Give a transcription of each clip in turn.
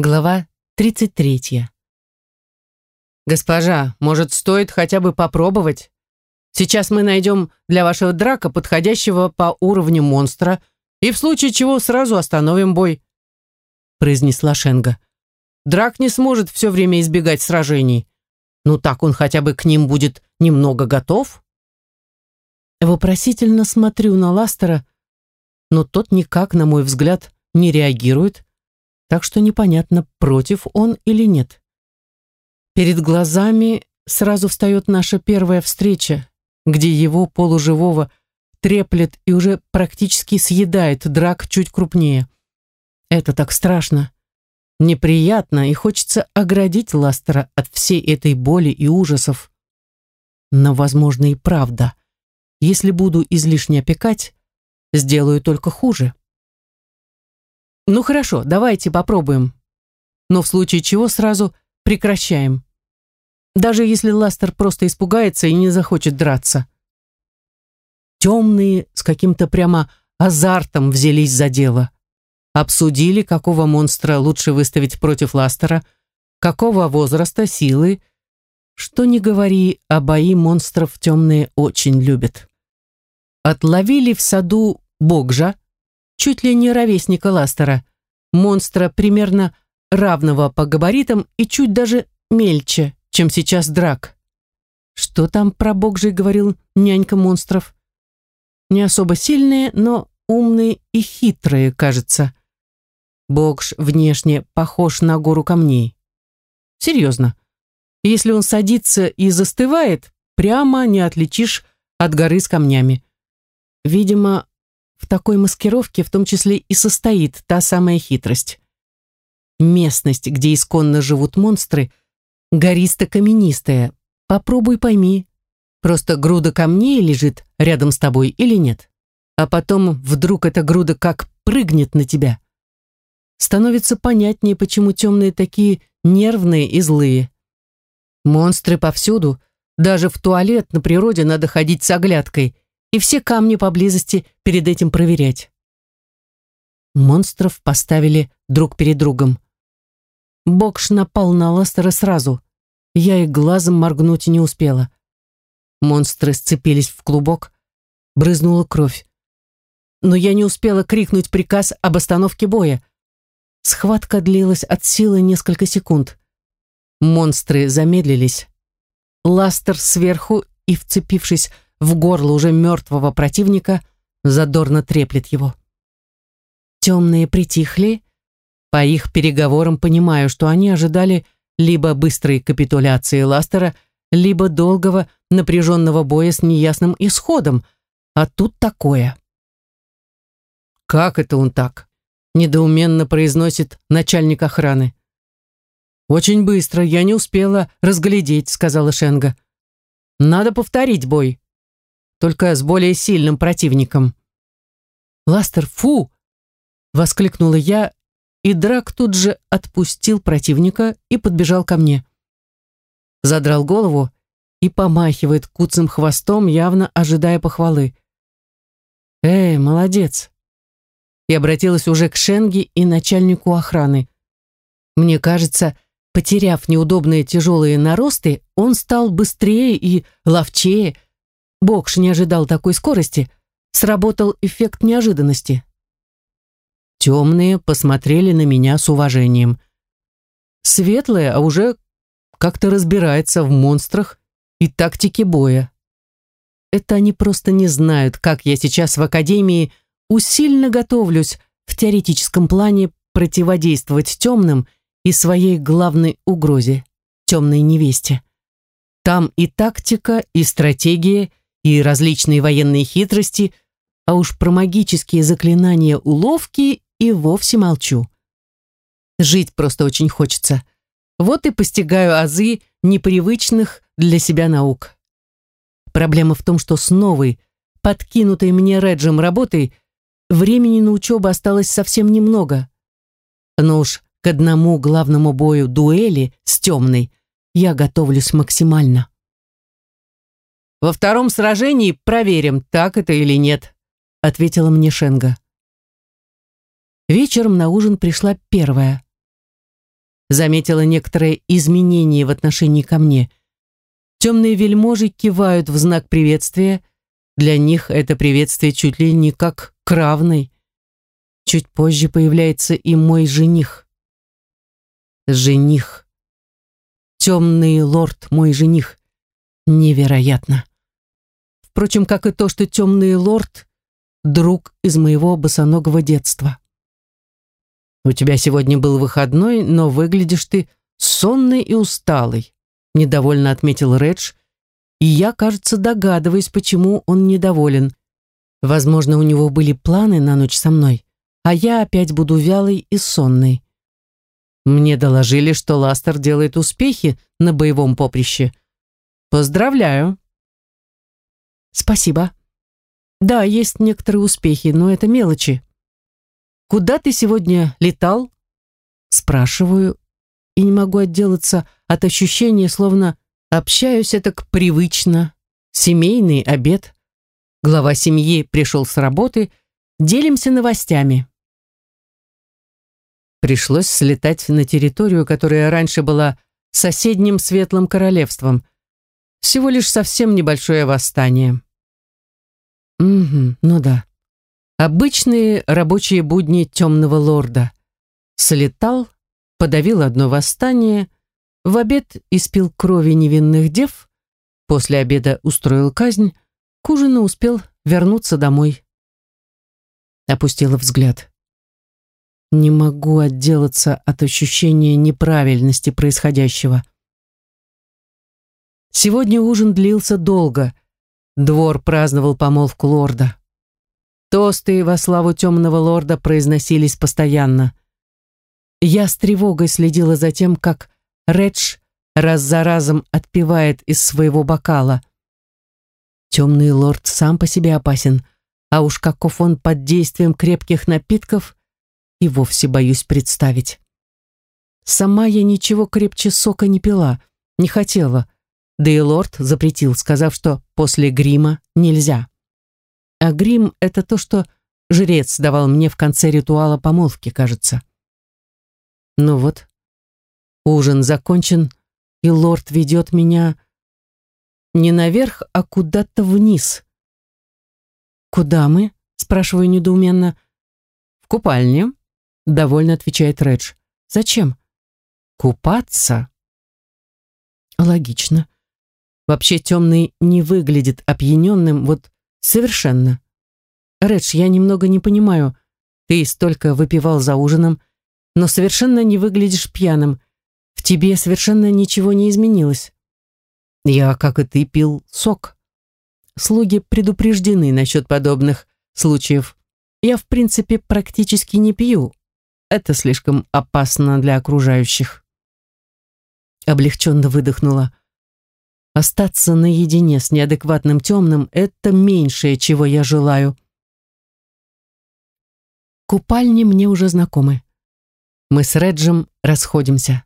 Глава 33. «Госпожа, может, стоит хотя бы попробовать? Сейчас мы найдем для вашего драка подходящего по уровню монстра и в случае чего сразу остановим бой», произнесла Шенга. «Драк не сможет все время избегать сражений. Ну так он хотя бы к ним будет немного готов». Вопросительно смотрю на Ластера, но тот никак, на мой взгляд, не реагирует, так что непонятно, против он или нет. Перед глазами сразу встает наша первая встреча, где его полуживого треплет и уже практически съедает драк чуть крупнее. Это так страшно, неприятно, и хочется оградить Ластера от всей этой боли и ужасов. Но, возможно, и правда. Если буду излишне опекать, сделаю только хуже. Ну хорошо, давайте попробуем. Но в случае чего сразу прекращаем. Даже если Ластер просто испугается и не захочет драться. Темные с каким-то прямо азартом взялись за дело. Обсудили, какого монстра лучше выставить против Ластера, какого возраста, силы. Что не говори, а бои монстров темные очень любят. Отловили в саду Богжа, чуть ли не ровесника Ластера, монстра примерно равного по габаритам и чуть даже мельче, чем сейчас драк. Что там про Богжий говорил нянька монстров? Не особо сильные, но умные и хитрые, кажется. Богж внешне похож на гору камней. Серьезно. Если он садится и застывает, прямо не отличишь от горы с камнями. Видимо, в такой маскировке в том числе и состоит та самая хитрость. Местность, где исконно живут монстры, гористо-каменистая. Попробуй пойми, просто груда камней лежит рядом с тобой или нет. А потом вдруг эта груда как прыгнет на тебя. Становится понятнее, почему темные такие нервные и злые. Монстры повсюду, даже в туалет на природе надо ходить с оглядкой – и все камни поблизости перед этим проверять. Монстров поставили друг перед другом. Бокш напал на Ластера сразу. Я и глазом моргнуть не успела. Монстры сцепились в клубок, брызнула кровь. Но я не успела крикнуть приказ об остановке боя. Схватка длилась от силы несколько секунд. Монстры замедлились. Ластер сверху и, вцепившись в горло уже мертвого противника, задорно треплет его. Темные притихли, по их переговорам понимаю, что они ожидали либо быстрой капитуляции Ластера, либо долгого напряженного боя с неясным исходом, а тут такое. «Как это он так?» — недоуменно произносит начальник охраны. «Очень быстро, я не успела разглядеть», — сказала Шенга. «Надо повторить бой» только с более сильным противником. «Ластер, фу!» — воскликнула я, и Драк тут же отпустил противника и подбежал ко мне. Задрал голову и помахивает куцым хвостом, явно ожидая похвалы. «Эй, молодец!» И обратилась уже к Шенге и начальнику охраны. Мне кажется, потеряв неудобные тяжелые наросты, он стал быстрее и ловчее, Бокш не ожидал такой скорости. Сработал эффект неожиданности. Темные посмотрели на меня с уважением. Светлые, а уже как-то разбирается в монстрах и тактике боя. Это они просто не знают, как я сейчас в академии усильно готовлюсь в теоретическом плане противодействовать темным и своей главной угрозе – темной невесте. Там и тактика, и стратегия, и различные военные хитрости, а уж про магические заклинания уловки и вовсе молчу. Жить просто очень хочется. Вот и постигаю азы непривычных для себя наук. Проблема в том, что с новой, подкинутой мне Реджем работой, времени на учебу осталось совсем немного. Но уж к одному главному бою дуэли с темной я готовлюсь максимально. Во втором сражении проверим, так это или нет», — ответила мне Шенга. Вечером на ужин пришла первая. заметила некоторые изменения в отношении ко мне. Темные вельможи кивают в знак приветствия. Для них это приветствие чуть ли не как к равной. Чуть позже появляется и мой жених. Жених. Темный лорд, мой жених. Невероятно. Впрочем, как и то, что темный лорд — друг из моего босоногого детства. У тебя сегодня был выходной, но выглядишь ты сонный и усталый недовольно отметил Редж, и я, кажется, догадываюсь, почему он недоволен. Возможно, у него были планы на ночь со мной, а я опять буду вялой и сонной. Мне доложили, что Ластер делает успехи на боевом поприще. Поздравляю. Спасибо. Да, есть некоторые успехи, но это мелочи. Куда ты сегодня летал? Спрашиваю и не могу отделаться от ощущения, словно общаюсь это к привычно. Семейный обед. Глава семьи пришел с работы. Делимся новостями. Пришлось слетать на территорию, которая раньше была соседним Светлым Королевством. Всего лишь совсем небольшое восстание. Угу, ну да. Обычные рабочие будни темного лорда. Слетал, подавил одно восстание, в обед испил крови невинных дев, после обеда устроил казнь, к ужину успел вернуться домой. Опустила взгляд. Не могу отделаться от ощущения неправильности происходящего. Сегодня ужин длился долго. Двор праздновал помолвку лорда. Тосты во славу темного лорда произносились постоянно. Я с тревогой следила за тем, как Редж раз за разом отпивает из своего бокала. Темный лорд сам по себе опасен, а уж каков он под действием крепких напитков, и вовсе боюсь представить. Сама я ничего крепче сока не пила, не хотела, да и лорд запретил, сказав, что после грима нельзя. А грим — это то, что жрец давал мне в конце ритуала помолвки, кажется. Ну вот, Ужин закончен, и лорд ведет меня не наверх, а куда-то вниз. «Куда мы?» — спрашиваю недоуменно. «В купальне», — довольно отвечает Редж. «Зачем?» «Купаться?» Логично. Вообще темный не выглядит опьяненным, вот совершенно. Редж, я немного не понимаю. Ты столько выпивал за ужином, но совершенно не выглядишь пьяным. В тебе совершенно ничего не изменилось. Я, как и ты, пил сок. Слуги предупреждены насчет подобных случаев. Я, в принципе, практически не пью. Это слишком опасно для окружающих. Облегченно выдохнула. Остаться наедине с неадекватным темным — это меньшее, чего я желаю. Купальни мне уже знакомы. Мы с Реджем расходимся.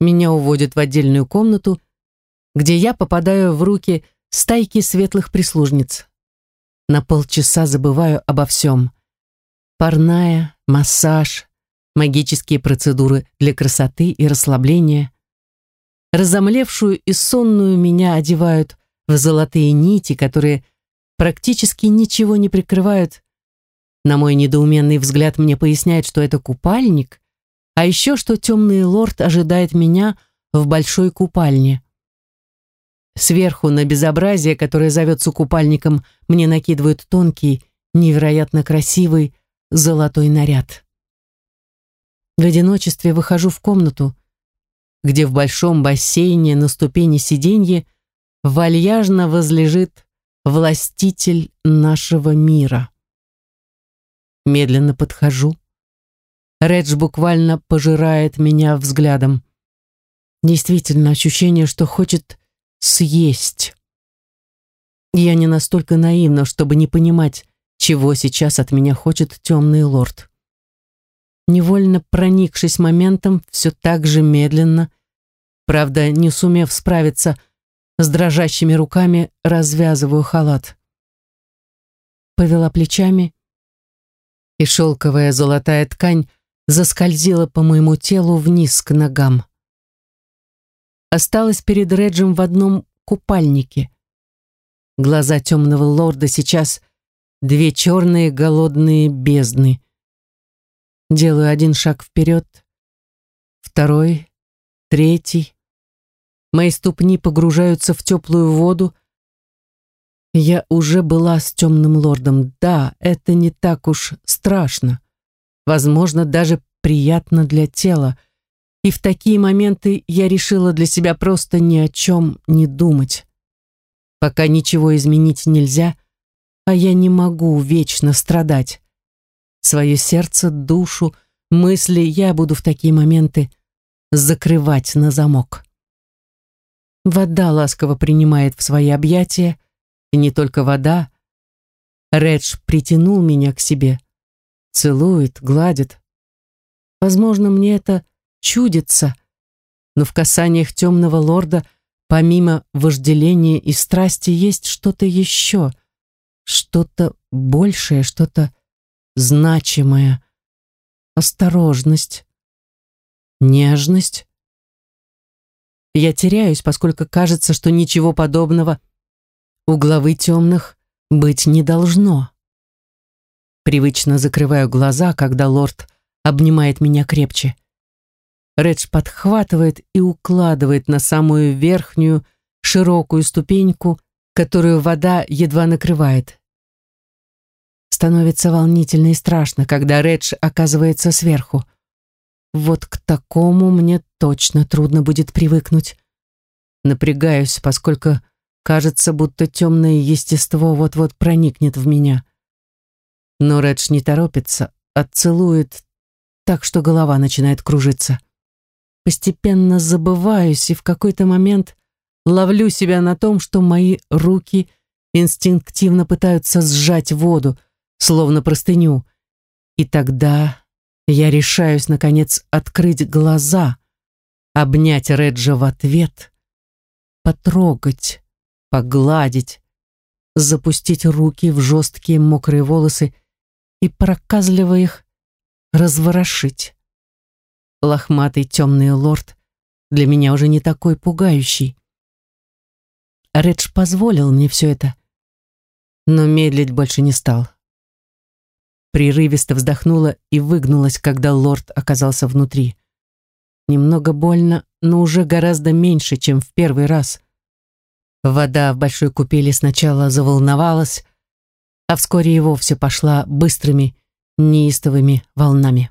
Меня уводят в отдельную комнату, где я попадаю в руки стайки светлых прислужниц. На полчаса забываю обо всем. Парная, массаж, магические процедуры для красоты и расслабления. Разомлевшую и сонную меня одевают в золотые нити, которые практически ничего не прикрывают. На мой недоуменный взгляд мне поясняют, что это купальник, а еще что темный лорд ожидает меня в большой купальне. Сверху на безобразие, которое зовется купальником, мне накидывают тонкий, невероятно красивый золотой наряд. В одиночестве выхожу в комнату, где в большом бассейне на ступени сиденья вальяжно возлежит властитель нашего мира. Медленно подхожу, Редж буквально пожирает меня взглядом. Действительно, ощущение, что хочет съесть. Я не настолько наивна, чтобы не понимать, чего сейчас от меня хочет темный лорд. Невольно проникшись моментом, все так же медленно, правда, не сумев справиться с дрожащими руками, развязываю халат. Повела плечами, и шелковая золотая ткань заскользила по моему телу вниз к ногам. Осталась перед Реджем в одном купальнике. Глаза темного лорда сейчас две черные голодные бездны. Делаю один шаг вперед, второй, третий. Мои ступни погружаются в теплую воду. Я уже была с темным лордом. Да, это не так уж страшно. Возможно, даже приятно для тела. И в такие моменты я решила для себя просто ни о чем не думать. Пока ничего изменить нельзя, а я не могу вечно страдать. Свое сердце, душу, мысли я буду в такие моменты закрывать на замок. Вода ласково принимает в свои объятия, и не только вода. Редж притянул меня к себе, целует, гладит. Возможно, мне это чудится, но в касаниях темного лорда – Помимо вожделения и страсти есть что-то еще, что-то большее, что-то значимое. Осторожность, нежность. Я теряюсь, поскольку кажется, что ничего подобного у главы темных быть не должно. Привычно закрываю глаза, когда лорд обнимает меня крепче. Редж подхватывает и укладывает на самую верхнюю широкую ступеньку, которую вода едва накрывает. Становится волнительно и страшно, когда Редж оказывается сверху. Вот к такому мне точно трудно будет привыкнуть. Напрягаюсь, поскольку кажется, будто темное естество вот-вот проникнет в меня. Но Редж не торопится, а целует так, что голова начинает кружиться. Постепенно забываюсь и в какой-то момент ловлю себя на том, что мои руки инстинктивно пытаются сжать воду, словно простыню. И тогда я решаюсь, наконец, открыть глаза, обнять Реджа в ответ, потрогать, погладить, запустить руки в жесткие мокрые волосы и проказливо их разворошить лохматый темный лорд для меня уже не такой пугающий. Редж позволил мне все это, но медлить больше не стал. Прерывисто вздохнула и выгнулась, когда лорд оказался внутри. Немного больно, но уже гораздо меньше, чем в первый раз. Вода в большой купели сначала заволновалась, а вскоре и вовсе пошла быстрыми, неистовыми волнами.